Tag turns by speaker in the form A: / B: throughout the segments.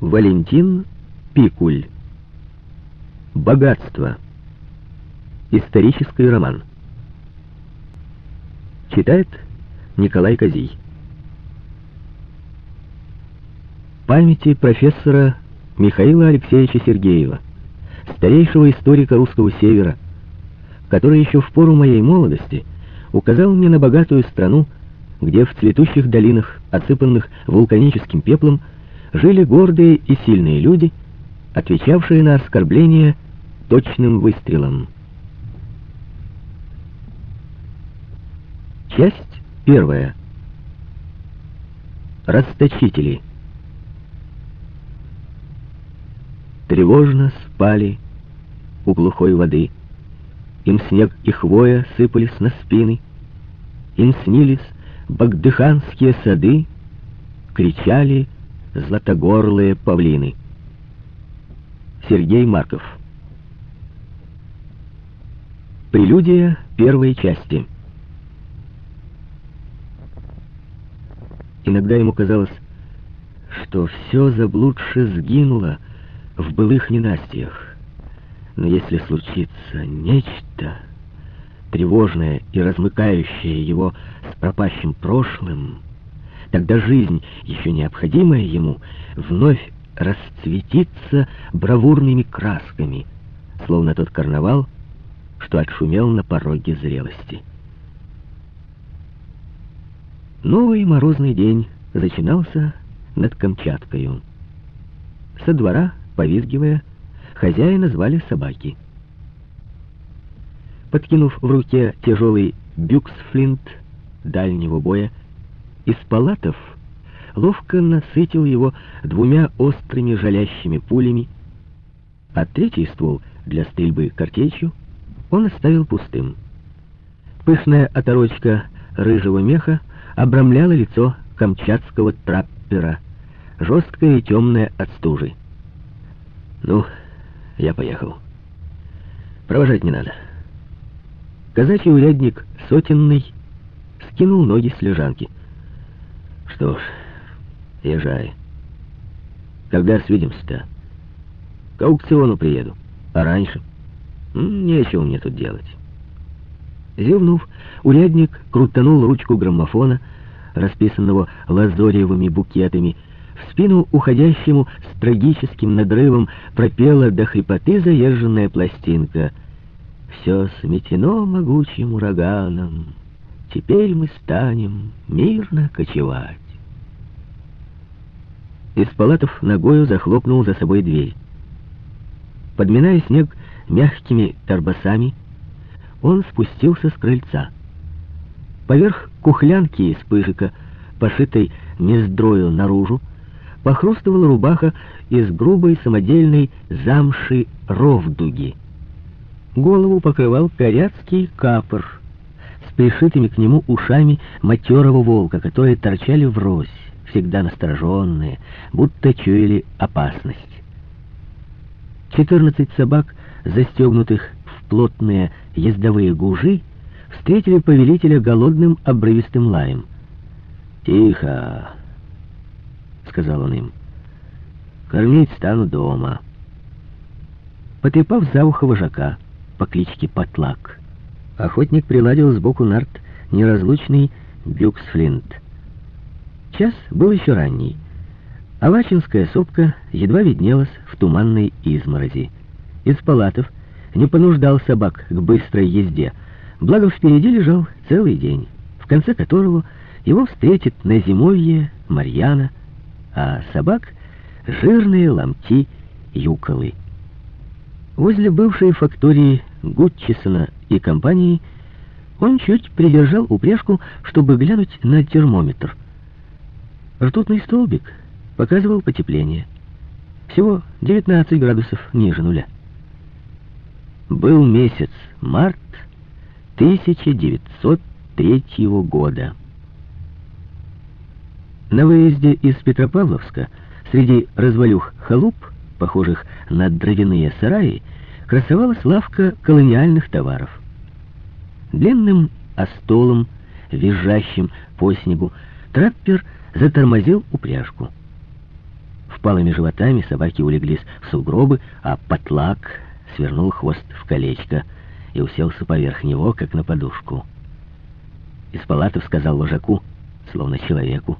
A: Валентин Пикуль. Богатство. Исторический роман. Читает Николай Козий. Памяти профессора Михаила Алексеевича Сергеева, старейшего историка русского севера, который еще в пору моей молодости указал мне на богатую страну, где в цветущих долинах, отсыпанных вулканическим пеплом, жили гордые и сильные люди, отвечавшие на оскорбления точным выстрелом. Часть первая. Расточители. Тревожно спали у глухой воды. Им снег и хвоя сыпались на спины. Им снились багдыханские сады, кричали златогорлые павлины. Сергей Марков Прелюдия первой части Иногда ему казалось, что все заблудше сгинуло в былых ненастьях. Но если случится нечто тревожное и размыкающее его с пропащим прошлым, Тогда жизнь, еще необходимая ему, вновь расцветится бравурными красками, словно тот карнавал, что отшумел на пороге зрелости. Новый морозный день начинался над Камчаткою. Со двора, повизгивая, хозяина звали собаки. Подкинув в руке тяжелый бюксфлинт дальнего боя, из палатов ловко насытил его двумя острыми жалящими пулями, а третий ствол для стрельбы картечью он оставил пустым. Пышная оторочка рыжего меха обрамляла лицо камчатского траппера, жесткое и темное от стужи. «Ну, я поехал. Провожать не надо». Казачий урядник сотенный скинул ноги с лежанки — что ж, езжай. Когда свидимся-то? К аукциону приеду. А раньше? Нечего мне тут делать. Зевнув, урядник крутанул ручку граммофона, расписанного лазоревыми букетами. В спину уходящему с трагическим надрывом пропела до хрипоты заезженная пластинка. «Все сметено могучим ураганом, теперь мы станем мирно кочевать». Из палатов ногою захлопнул за собой дверь. Подминая снег мягкими торбосами, он спустился с крыльца. Поверх кухлянки из пыжика, пошитой нездрою наружу, похрустывала рубаха из грубой самодельной замши ровдуги. Голову покрывал коряцкий капор с пришитыми к нему ушами матерого волка, которые торчали врозь всегда настороженные, будто чуяли опасность. Четырнадцать собак, застегнутых в плотные ездовые гужи, встретили повелителя голодным обрывистым лаем. «Тихо!» — сказал он им. «Кормить стану дома». Потрепав за ухо вожака по кличке Патлак, охотник приладил сбоку нарт неразлучный бюксфлинт — Час был еще ранний. Авачинская сопка едва виднелась в туманной изморози. Из палатов не понуждал собак к быстрой езде, благо впереди лежал целый день, в конце которого его встретит на зимовье Марьяна, а собак — жирные ломти юколы. Возле бывшей фактории Гутчисона и компании он чуть придержал упряжку, чтобы глянуть на термометр — Ртутный столбик показывал потепление. Всего 19 градусов ниже нуля. Был месяц март 1903 года. На выезде из Петропавловска среди развалюх халуп, похожих на дровяные сараи, красовалась лавка колониальных товаров. Длинным остолом, визжащим по снегу, траппер затормозил упряжку. Впалыми животами собаки улеглись в сугробы, а потлак свернул хвост в колечко и уселся поверх него, как на подушку. Испалатов сказал вожаку, словно человеку,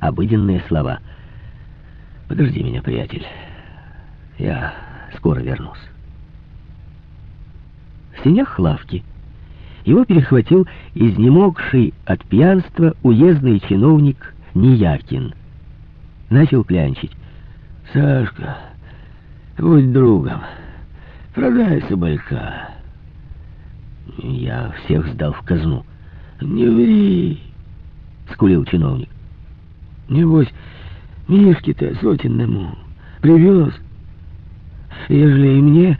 A: обыденные слова. «Подожди меня, приятель, я скоро вернусь». В синях лавки его перехватил изнемогший от пьянства уездный чиновник Ниякин. Начал клянчить. «Сашка, будь другом, продай соболька». Я всех сдал в казну. «Не ври!» — скулил чиновник. «Небось, Мишки-то сотенному привез. Ежели и мне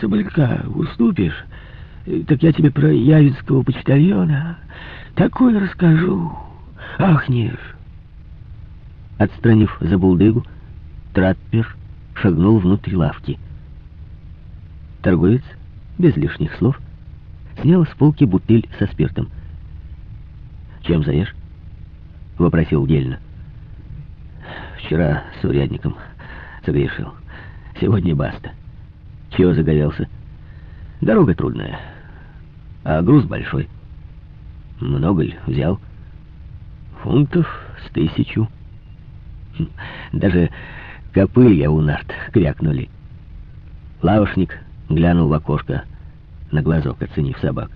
A: соболька уступишь, так я тебе про Явинского почтальона такое расскажу. Ахнешь!» Отстранив забулдыгу, траппер шагнул внутрь лавки. Торговец, без лишних слов, снял с полки бутыль со спиртом. «Чем заешь?» — вопросил дельно. «Вчера с урядником согрешил. Сегодня баста. Чего загорелся? Дорога трудная, а груз большой. Много ли взял? Фунтов с тысячу». Даже копылья у нарт крякнули. Лавошник глянул в окошко, на глазок оценив собак.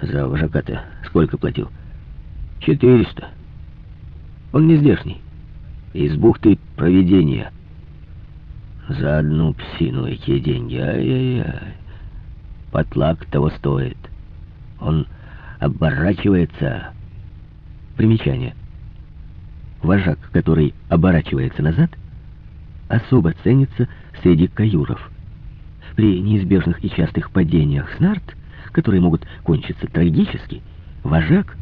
A: За вожака-то сколько платил? Четыреста. Он не здешний. Из бухты проведения. За одну псину эти деньги. Ай-яй-яй. Потлак того стоит. Он оборачивается. Примечание вожак, который оборачивается назад, особо ценится среди каюров. При неизбежных и частых падениях с нарт, которые могут кончиться трагически, вожак,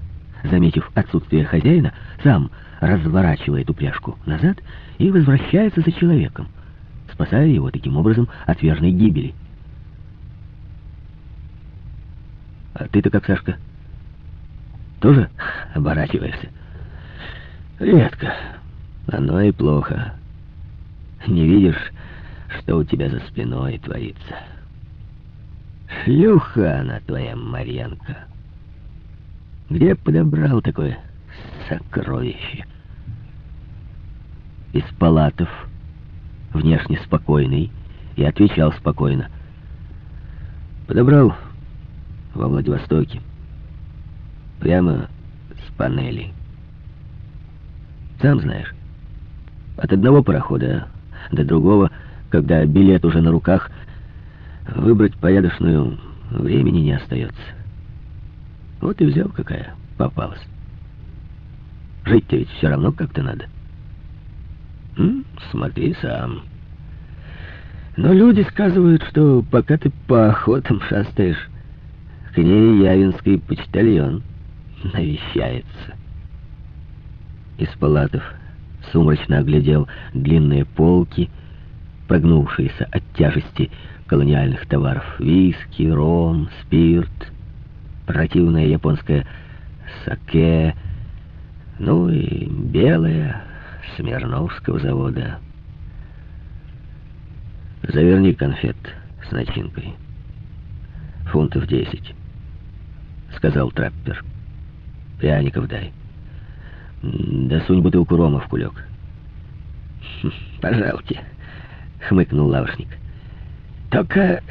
A: заметив отсутствие хозяина, сам разворачивает упряжку назад и возвращается за человеком, спасая его таким образом от верной гибели. А ты-то как, Сашка? Тоже оборачиваешься? Редко. Оно и плохо. Не видишь, что у тебя за спиной творится. Шлюха она твоя, Марьянка. Где подобрал такое сокровище? Из палатов, внешне спокойный, и отвечал спокойно. Подобрал во Владивостоке. Прямо с панели. Сам знаешь, от одного парохода до другого, когда билет уже на руках, выбрать порядочную времени не остается. Вот и взял, какая попалась. Жить-то ведь все равно как-то надо. М? Смотри сам. Но люди сказывают, что пока ты по охотам шастаешь, к ней Явинский почтальон навещается из палатов, сумрачно оглядел длинные полки, прогнувшиеся от тяжести колониальных товаров. Виски, ром, спирт, противное японское саке, ну и белое Смирновского завода. Заверни конфет с начинкой. Фунтов десять, сказал траппер. Пряников дай. Да сунь бутылку рома в кулек. Пожалуйте, хмыкнул лавшник. Только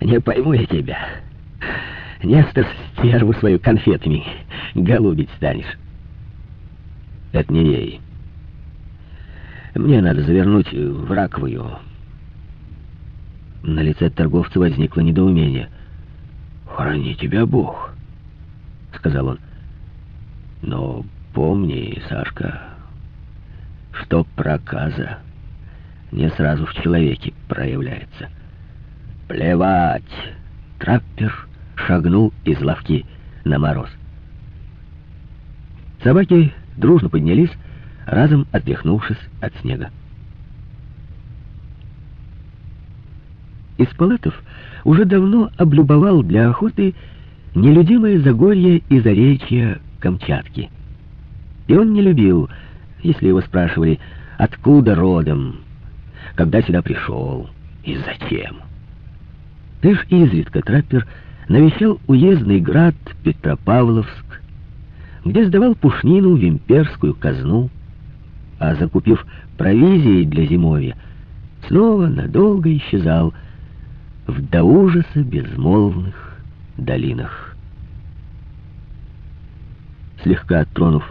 A: не пойму я тебя. Нестор стерву свою конфетами голубить станешь. Это не ей. Мне надо завернуть в раковую. На лице торговца возникло недоумение. «Храни тебя Бог», — сказал он. «Но Помни, Сашка, что проказа не сразу в человеке проявляется. Плевать! Траппер шагнул из лавки на мороз. Собаки дружно поднялись, разом отряхнувшись от снега. Из уже давно облюбовал для охоты нелюдимое Загорье и Заречье Камчатки — и он не любил, если его спрашивали, откуда родом, когда сюда пришел и зачем. Лишь изредка траппер навещал уездный град Петропавловск, где сдавал пушнину в имперскую казну, а закупив провизией для зимовья, снова надолго исчезал в до ужаса безмолвных долинах. Слегка тронув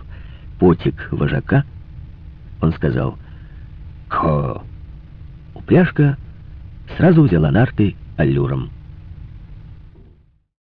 A: потик вожака, он сказал «Хо!». Упряжка сразу взяла нарты аллюром.